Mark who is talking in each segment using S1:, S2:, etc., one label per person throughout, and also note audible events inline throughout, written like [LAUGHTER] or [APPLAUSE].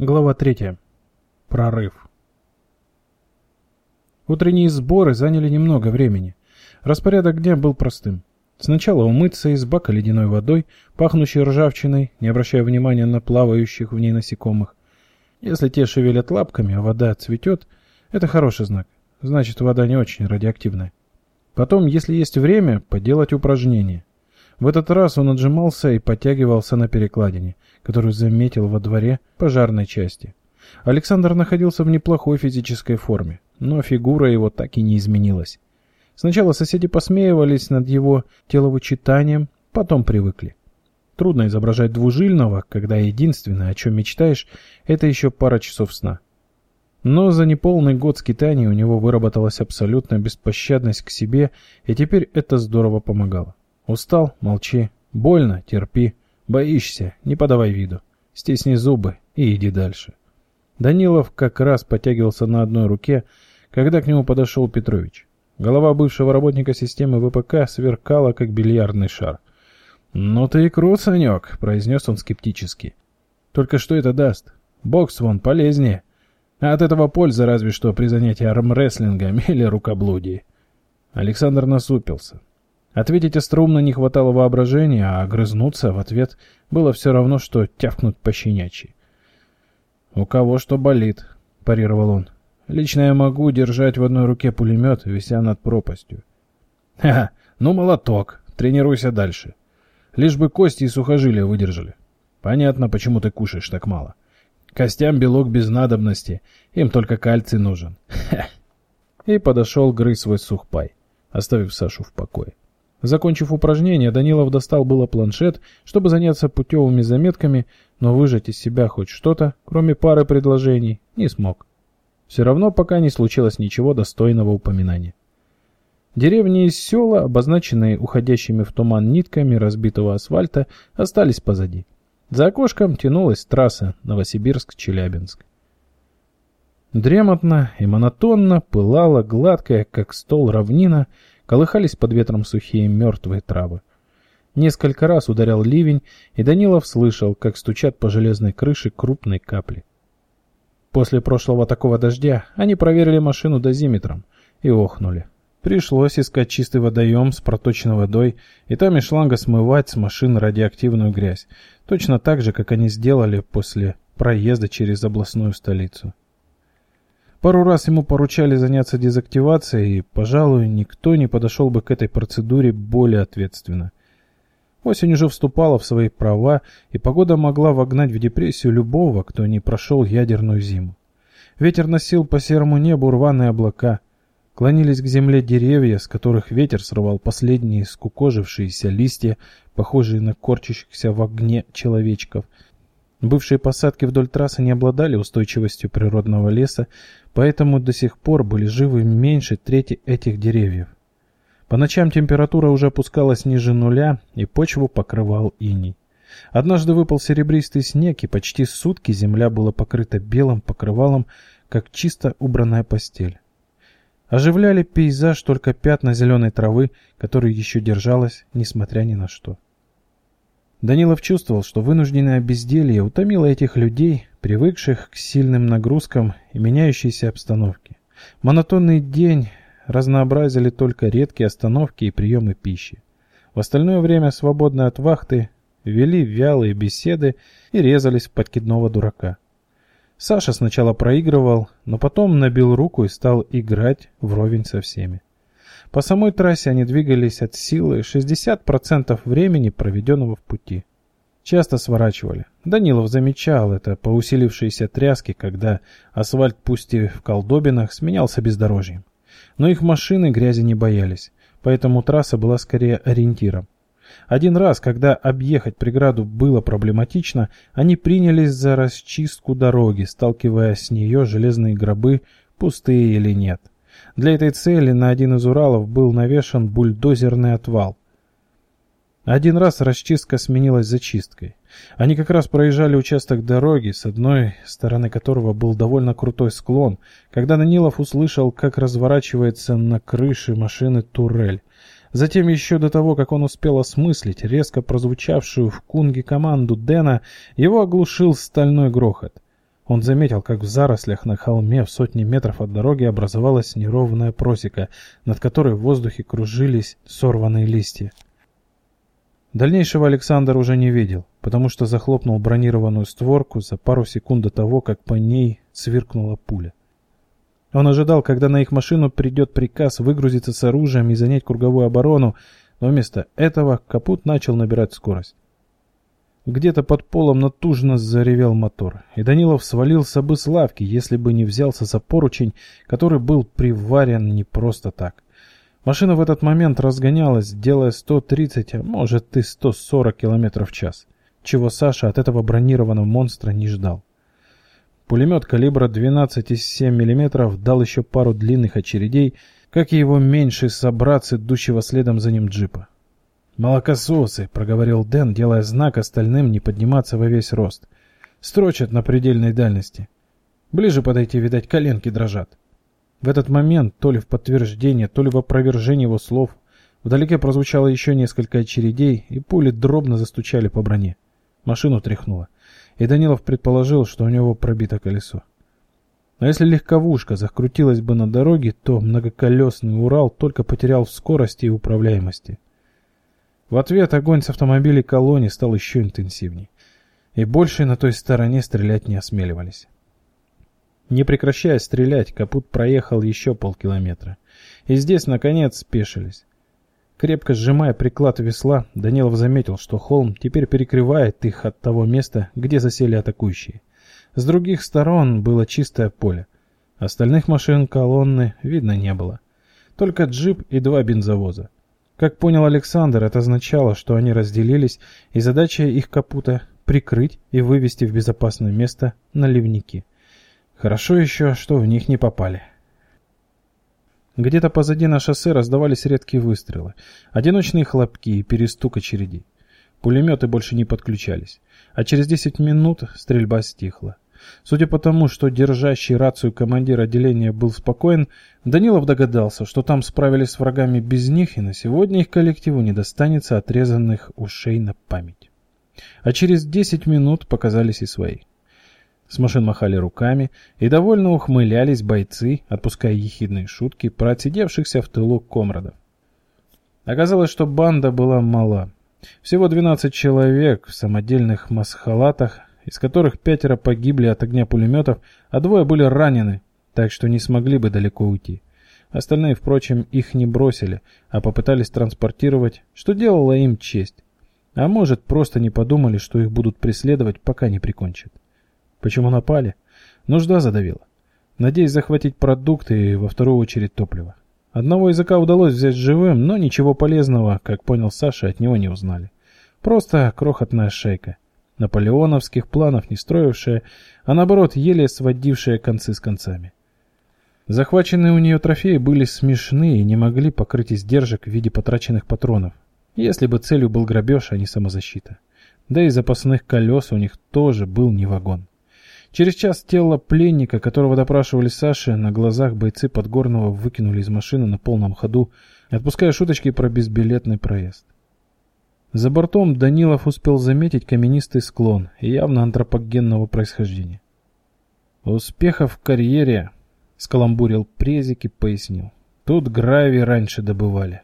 S1: Глава 3. Прорыв. Утренние сборы заняли немного времени. Распорядок дня был простым. Сначала умыться из бака ледяной водой, пахнущей ржавчиной, не обращая внимания на плавающих в ней насекомых. Если те шевелят лапками, а вода цветет, это хороший знак. Значит, вода не очень радиоактивная. Потом, если есть время, поделать упражнения. В этот раз он отжимался и подтягивался на перекладине, которую заметил во дворе пожарной части. Александр находился в неплохой физической форме, но фигура его так и не изменилась. Сначала соседи посмеивались над его теловычитанием, потом привыкли. Трудно изображать двужильного, когда единственное, о чем мечтаешь, это еще пара часов сна. Но за неполный год скитаний у него выработалась абсолютная беспощадность к себе, и теперь это здорово помогало. Устал? Молчи. Больно? Терпи. Боишься? Не подавай виду. Стисни зубы и иди дальше. Данилов как раз подтягивался на одной руке, когда к нему подошел Петрович. Голова бывшего работника системы ВПК сверкала, как бильярдный шар. «Ну ты и крут, Санек», — произнес он скептически. «Только что это даст? Бокс вон полезнее. А от этого польза разве что при занятии армрестлингом [LAUGHS] или рукоблудии». Александр насупился. Ответить остроумно не хватало воображения, а огрызнуться в ответ было все равно, что тявкнуть по щенячьи. «У кого что болит», — парировал он. «Лично я могу держать в одной руке пулемет, вися над пропастью». «Ха, ну молоток, тренируйся дальше. Лишь бы кости и сухожилия выдержали. Понятно, почему ты кушаешь так мало. Костям белок без надобности, им только кальций нужен». Ха. И подошел грызть свой сухпай, оставив Сашу в покое. Закончив упражнение, Данилов достал было планшет, чтобы заняться путевыми заметками, но выжать из себя хоть что-то, кроме пары предложений, не смог. Все равно пока не случилось ничего достойного упоминания. Деревни и села, обозначенные уходящими в туман нитками разбитого асфальта, остались позади. За окошком тянулась трасса Новосибирск-Челябинск. Дремотно и монотонно пылала гладкая, как стол равнина, Колыхались под ветром сухие мертвые травы. Несколько раз ударял ливень, и Данилов слышал, как стучат по железной крыше крупные капли. После прошлого такого дождя они проверили машину дозиметром и охнули. Пришлось искать чистый водоем с проточной водой и там из шланга смывать с машин радиоактивную грязь, точно так же, как они сделали после проезда через областную столицу. Пару раз ему поручали заняться дезактивацией, и, пожалуй, никто не подошел бы к этой процедуре более ответственно. Осень уже вступала в свои права, и погода могла вогнать в депрессию любого, кто не прошел ядерную зиму. Ветер носил по серому небу рваные облака. Клонились к земле деревья, с которых ветер срывал последние скукожившиеся листья, похожие на корчащихся в огне человечков — Бывшие посадки вдоль трассы не обладали устойчивостью природного леса, поэтому до сих пор были живы меньше трети этих деревьев. По ночам температура уже опускалась ниже нуля, и почву покрывал иней. Однажды выпал серебристый снег, и почти сутки земля была покрыта белым покрывалом, как чисто убранная постель. Оживляли пейзаж только пятна зеленой травы, которая еще держалась, несмотря ни на что. Данилов чувствовал, что вынужденное безделье утомило этих людей, привыкших к сильным нагрузкам и меняющейся обстановке. Монотонный день разнообразили только редкие остановки и приемы пищи. В остальное время, свободное от вахты, вели вялые беседы и резались в подкидного дурака. Саша сначала проигрывал, но потом набил руку и стал играть вровень со всеми. По самой трассе они двигались от силы 60% времени, проведенного в пути. Часто сворачивали. Данилов замечал это по усилившейся тряске, когда асфальт, пусть и в колдобинах, сменялся бездорожьем. Но их машины грязи не боялись, поэтому трасса была скорее ориентиром. Один раз, когда объехать преграду было проблематично, они принялись за расчистку дороги, сталкивая с нее железные гробы, пустые или нет. Для этой цели на один из Уралов был навешан бульдозерный отвал. Один раз расчистка сменилась зачисткой. Они как раз проезжали участок дороги, с одной стороны которого был довольно крутой склон, когда Данилов услышал, как разворачивается на крыше машины турель. Затем еще до того, как он успел осмыслить резко прозвучавшую в кунге команду Дэна, его оглушил стальной грохот. Он заметил, как в зарослях на холме в сотни метров от дороги образовалась неровная просека, над которой в воздухе кружились сорванные листья. Дальнейшего Александр уже не видел, потому что захлопнул бронированную створку за пару секунд до того, как по ней сверкнула пуля. Он ожидал, когда на их машину придет приказ выгрузиться с оружием и занять круговую оборону, но вместо этого капут начал набирать скорость. Где-то под полом натужно заревел мотор, и Данилов свалился бы с лавки, если бы не взялся за поручень, который был приварен не просто так. Машина в этот момент разгонялась, делая 130, а может и 140 км в час, чего Саша от этого бронированного монстра не ждал. Пулемет калибра 12,7 мм дал еще пару длинных очередей, как и его меньший собрат, идущего следом за ним джипа. «Молокососы», — проговорил Дэн, делая знак остальным не подниматься во весь рост. «Строчат на предельной дальности. Ближе подойти, видать, коленки дрожат». В этот момент, то ли в подтверждение, то ли в опровержение его слов, вдалеке прозвучало еще несколько очередей, и пули дробно застучали по броне. Машину тряхнуло, и Данилов предположил, что у него пробито колесо. Но если легковушка закрутилась бы на дороге, то многоколесный Урал только потерял в скорости и управляемости. В ответ огонь с автомобилей колонии стал еще интенсивней. И больше на той стороне стрелять не осмеливались. Не прекращая стрелять, Капут проехал еще полкилометра. И здесь, наконец, спешились. Крепко сжимая приклад весла, Данилов заметил, что холм теперь перекрывает их от того места, где засели атакующие. С других сторон было чистое поле. Остальных машин колонны видно не было. Только джип и два бензовоза. Как понял Александр, это означало, что они разделились, и задача их капута — прикрыть и вывести в безопасное место наливники. Хорошо еще, что в них не попали. Где-то позади на шоссе раздавались редкие выстрелы, одиночные хлопки и перестук очередей. Пулеметы больше не подключались, а через 10 минут стрельба стихла. Судя по тому, что держащий рацию командир отделения был спокоен, Данилов догадался, что там справились с врагами без них, и на сегодня их коллективу не достанется отрезанных ушей на память. А через десять минут показались и свои. С машин махали руками и довольно ухмылялись бойцы, отпуская ехидные шутки про отсидевшихся в тылу комрадов. Оказалось, что банда была мала. Всего 12 человек в самодельных масхалатах из которых пятеро погибли от огня пулеметов, а двое были ранены, так что не смогли бы далеко уйти. Остальные, впрочем, их не бросили, а попытались транспортировать, что делало им честь. А может, просто не подумали, что их будут преследовать, пока не прикончат. Почему напали? Нужда задавила. Надеясь захватить продукты и во вторую очередь топливо. Одного языка удалось взять живым, но ничего полезного, как понял Саша, от него не узнали. Просто крохотная шейка наполеоновских планов не строившая, а наоборот еле сводившая концы с концами. Захваченные у нее трофеи были смешны и не могли покрыть издержек в виде потраченных патронов, если бы целью был грабеж, а не самозащита. Да и запасных колес у них тоже был не вагон. Через час тело пленника, которого допрашивали Саши, на глазах бойцы Подгорного выкинули из машины на полном ходу, отпуская шуточки про безбилетный проезд. За бортом Данилов успел заметить каменистый склон, явно антропогенного происхождения. «Успехов в карьере», — скаламбурил Презик и пояснил. «Тут гравий раньше добывали».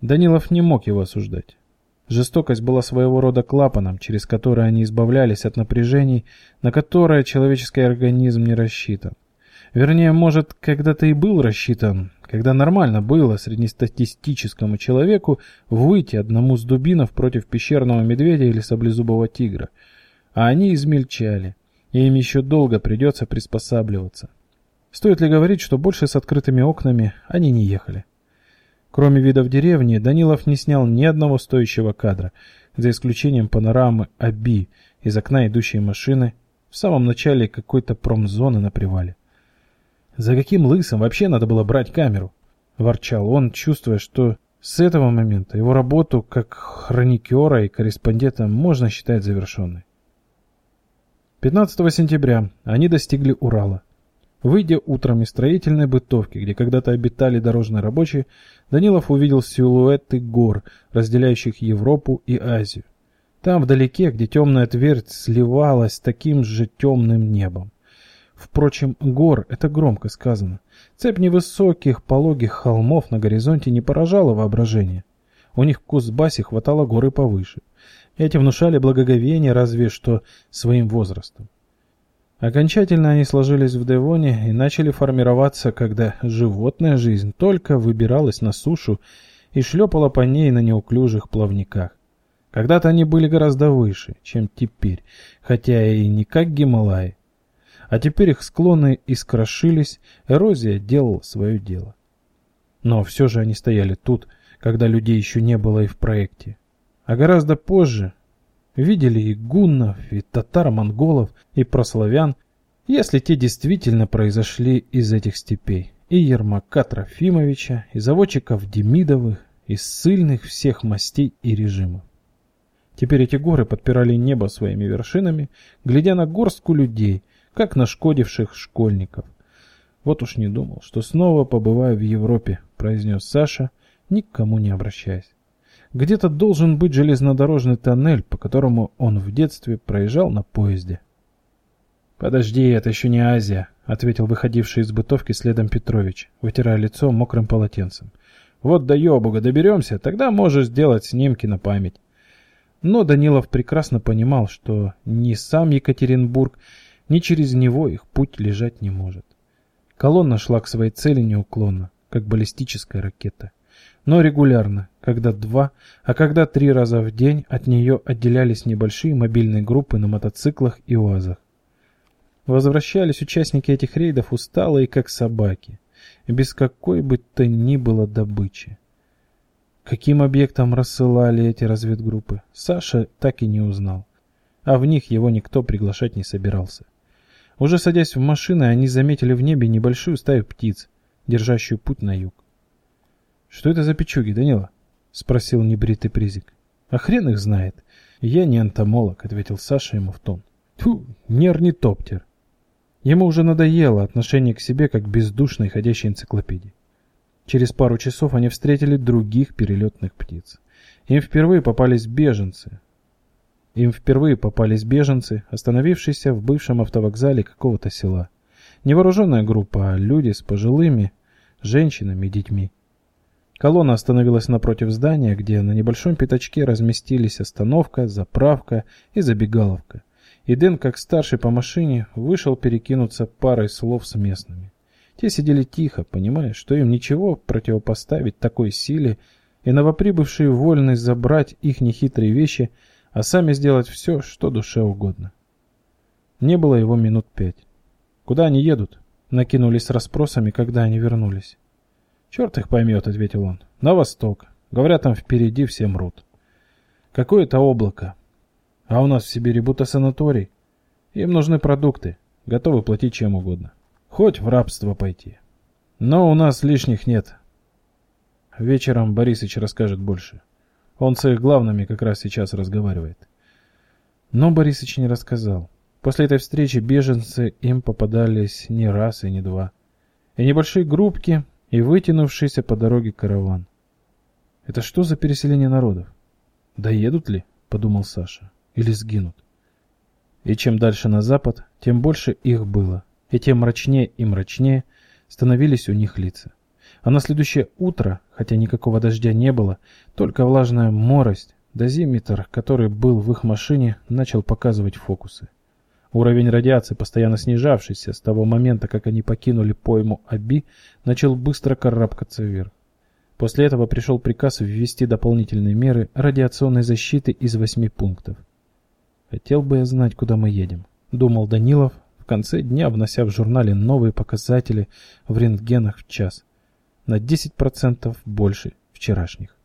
S1: Данилов не мог его осуждать. Жестокость была своего рода клапаном, через который они избавлялись от напряжений, на которое человеческий организм не рассчитан. Вернее, может, когда-то и был рассчитан, когда нормально было среднестатистическому человеку выйти одному с дубинов против пещерного медведя или саблезубого тигра. А они измельчали, и им еще долго придется приспосабливаться. Стоит ли говорить, что больше с открытыми окнами они не ехали? Кроме видов деревни, Данилов не снял ни одного стоящего кадра, за исключением панорамы Аби из окна идущей машины в самом начале какой-то промзоны на привале. За каким лысым вообще надо было брать камеру? Ворчал он, чувствуя, что с этого момента его работу как хроникера и корреспондента можно считать завершенной. 15 сентября они достигли Урала. Выйдя утром из строительной бытовки, где когда-то обитали дорожные рабочие, Данилов увидел силуэты гор, разделяющих Европу и Азию. Там вдалеке, где темная твердь сливалась с таким же темным небом. Впрочем, гор — это громко сказано. Цепь невысоких, пологих холмов на горизонте не поражала воображение. У них в Кузбассе хватало горы повыше. Эти внушали благоговение разве что своим возрастом. Окончательно они сложились в Девоне и начали формироваться, когда животная жизнь только выбиралась на сушу и шлепала по ней на неуклюжих плавниках. Когда-то они были гораздо выше, чем теперь, хотя и не как Гималаи. А теперь их склоны искрошились, эрозия делала свое дело. Но все же они стояли тут, когда людей еще не было и в проекте. А гораздо позже, Видели и гуннов, и татаро-монголов, и прославян, если те действительно произошли из этих степей, и Ермака Трофимовича, и заводчиков Демидовых, из сильных всех мастей и режимов. Теперь эти горы подпирали небо своими вершинами, глядя на горстку людей, как нашкодивших школьников. Вот уж не думал, что снова побываю в Европе, произнес Саша, никому не обращаясь. Где-то должен быть железнодорожный тоннель, по которому он в детстве проезжал на поезде. «Подожди, это еще не Азия», — ответил выходивший из бытовки следом Петрович, вытирая лицо мокрым полотенцем. «Вот до Ёбуга доберемся, тогда можешь сделать снимки на память». Но Данилов прекрасно понимал, что ни сам Екатеринбург, ни через него их путь лежать не может. Колонна шла к своей цели неуклонно, как баллистическая ракета но регулярно, когда два, а когда три раза в день от нее отделялись небольшие мобильные группы на мотоциклах и УАЗах. Возвращались участники этих рейдов усталые, как собаки, без какой бы то ни было добычи. Каким объектом рассылали эти разведгруппы, Саша так и не узнал, а в них его никто приглашать не собирался. Уже садясь в машины, они заметили в небе небольшую стаю птиц, держащую путь на юг. Что это за печуги, Данила? Спросил небритый призик. А хрен их знает. Я не энтомолог, ответил Саша ему в тон. Тьфу, не орнитоптер. Ему уже надоело отношение к себе как бездушной ходящей энциклопедии. Через пару часов они встретили других перелетных птиц. Им впервые попались беженцы. Им впервые попались беженцы, остановившиеся в бывшем автовокзале какого-то села. Не вооруженная группа, а люди с пожилыми, женщинами и детьми. Колонна остановилась напротив здания, где на небольшом пятачке разместились остановка, заправка и забегаловка. И Дэн, как старший по машине, вышел перекинуться парой слов с местными. Те сидели тихо, понимая, что им ничего противопоставить такой силе, и новоприбывшие вольны забрать их нехитрые вещи, а сами сделать все, что душе угодно. Не было его минут пять. «Куда они едут?» Накинулись с расспросами, когда они вернулись. «Черт их поймет», — ответил он. «На восток. Говорят, там впереди все мрут». «Какое-то облако. А у нас в Сибири будто санаторий. Им нужны продукты. Готовы платить чем угодно. Хоть в рабство пойти. Но у нас лишних нет. Вечером Борисыч расскажет больше. Он с их главными как раз сейчас разговаривает». Но Борисыч не рассказал. После этой встречи беженцы им попадались не раз и не два. И небольшие группки и вытянувшийся по дороге караван. Это что за переселение народов? Доедут ли, подумал Саша, или сгинут? И чем дальше на запад, тем больше их было, и тем мрачнее и мрачнее становились у них лица. А на следующее утро, хотя никакого дождя не было, только влажная морость, дозиметр, который был в их машине, начал показывать фокусы. Уровень радиации, постоянно снижавшийся с того момента, как они покинули пойму Аби, начал быстро карабкаться вверх. После этого пришел приказ ввести дополнительные меры радиационной защиты из восьми пунктов. «Хотел бы я знать, куда мы едем», — думал Данилов, в конце дня внося в журнале новые показатели в рентгенах в час. На 10% больше вчерашних.